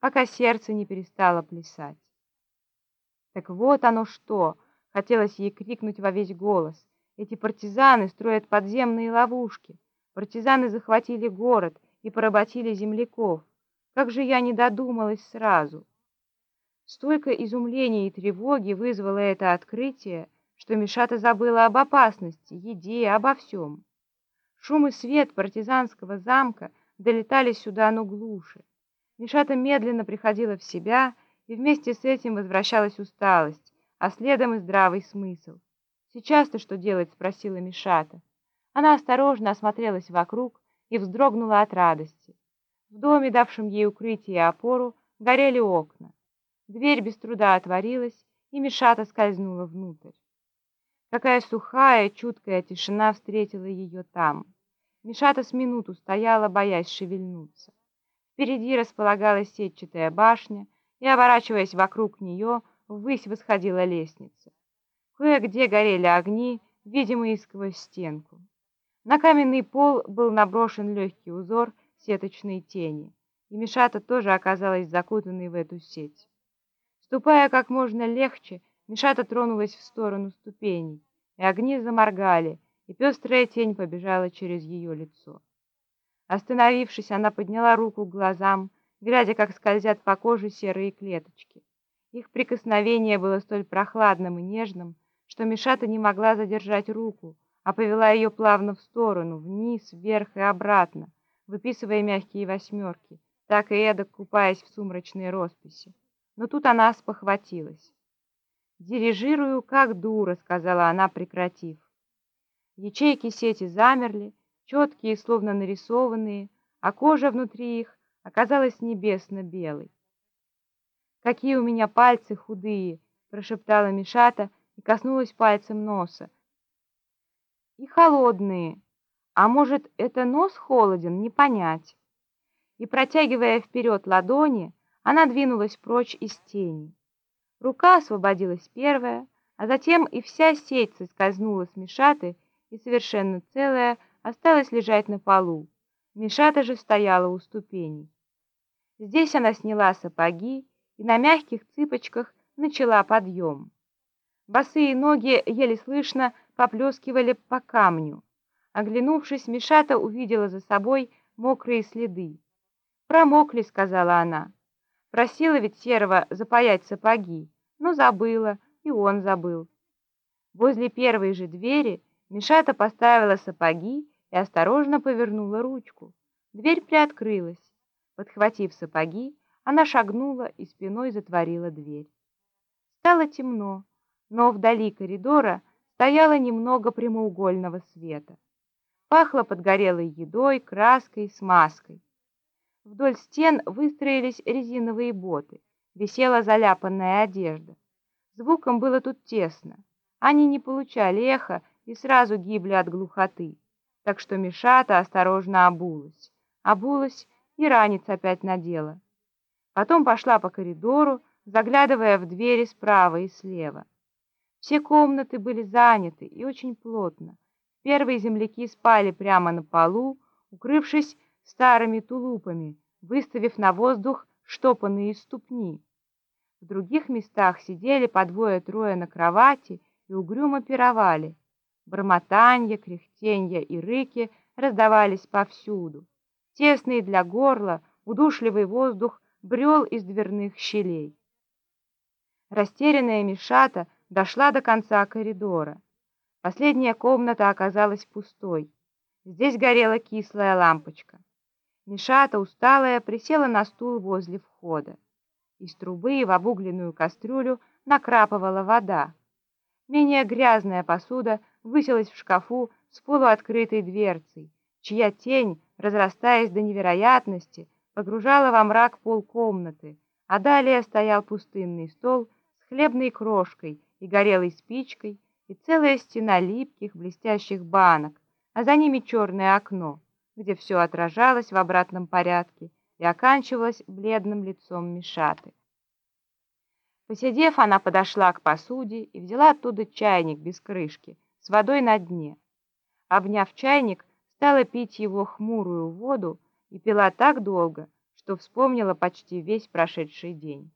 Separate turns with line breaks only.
пока сердце не перестало плясать. Так вот оно что! Хотелось ей крикнуть во весь голос. Эти партизаны строят подземные ловушки. Партизаны захватили город и поработили земляков. Как же я не додумалась сразу! Столько изумления и тревоги вызвало это открытие, что Мишата забыла об опасности, еде, обо всем. Шум и свет партизанского замка долетали сюда, но глуше. Мишата медленно приходила в себя, и вместе с этим возвращалась усталость, а следом и здравый смысл. «Сейчас-то что делать?» — спросила Мишата. Она осторожно осмотрелась вокруг и вздрогнула от радости. В доме, давшем ей укрытие и опору, горели окна. Дверь без труда отворилась, и Мишата скользнула внутрь. Какая сухая, чуткая тишина встретила ее там. Мишата с минуту стояла, боясь шевельнуться. Впереди располагалась сетчатая башня, и, оборачиваясь вокруг нее, ввысь восходила лестница. Кое-где горели огни, видимые сквозь стенку. На каменный пол был наброшен легкий узор сеточной тени, и Мишата тоже оказалась закутанной в эту сеть. Ступая как можно легче, Мишата тронулась в сторону ступеней, и огни заморгали, и пестрая тень побежала через ее лицо. Остановившись, она подняла руку к глазам, глядя, как скользят по коже серые клеточки. Их прикосновение было столь прохладным и нежным, что Мишата не могла задержать руку, а повела ее плавно в сторону, вниз, вверх и обратно, выписывая мягкие восьмерки, так и эдак купаясь в сумрачной росписи. Но тут она спохватилась. «Дирижирую, как дура», — сказала она, прекратив. Ячейки сети замерли, четкие, словно нарисованные, а кожа внутри их оказалась небесно-белой. «Какие у меня пальцы худые!» — прошептала Мишата и коснулась пальцем носа. «И холодные. А может, это нос холоден, не понять». И, протягивая вперед ладони, она двинулась прочь из тени. Рука освободилась первая, а затем и вся сеть соскользнула с Мишаты и совершенно целая осталась лежать на полу. Мишата же стояла у ступеней. Здесь она сняла сапоги и на мягких цыпочках начала подъем. Босые ноги еле слышно поплескивали по камню. Оглянувшись, Мишата увидела за собой мокрые следы. «Промокли», — сказала она. Просила ведь Серого запаять сапоги, но забыла, и он забыл. Возле первой же двери Мишата поставила сапоги и осторожно повернула ручку. Дверь приоткрылась. Подхватив сапоги, она шагнула и спиной затворила дверь. Стало темно, но вдали коридора стояло немного прямоугольного света. Пахло подгорелой едой, краской, смазкой. Вдоль стен выстроились резиновые боты, висела заляпанная одежда. Звуком было тут тесно. Они не получали эха и сразу гибли от глухоты. Так что Мишата осторожно обулась. Обулась и ранец опять надела. Потом пошла по коридору, заглядывая в двери справа и слева. Все комнаты были заняты и очень плотно. Первые земляки спали прямо на полу, укрывшись старыми тулупами, выставив на воздух штопанные ступни. В других местах сидели по двое-трое на кровати и угрюмо пировали. Бормотанье, кряхтенье и рыки раздавались повсюду. Тесный для горла, удушливый воздух брел из дверных щелей. Растерянная Мишата дошла до конца коридора. Последняя комната оказалась пустой. Здесь горела кислая лампочка. Мишата, усталая, присела на стул возле входа. Из трубы в обугленную кастрюлю накрапывала вода. Менее грязная посуда высилась в шкафу с полуоткрытой дверцей, чья тень, разрастаясь до невероятности, погружала во мрак полкомнаты, а далее стоял пустынный стол с хлебной крошкой и горелой спичкой, и целая стена липких блестящих банок, а за ними черное окно где все отражалось в обратном порядке и оканчивалось бледным лицом Мишаты. Посидев, она подошла к посуде и взяла оттуда чайник без крышки с водой на дне. Обняв чайник, стала пить его хмурую воду и пила так долго, что вспомнила почти весь прошедший день.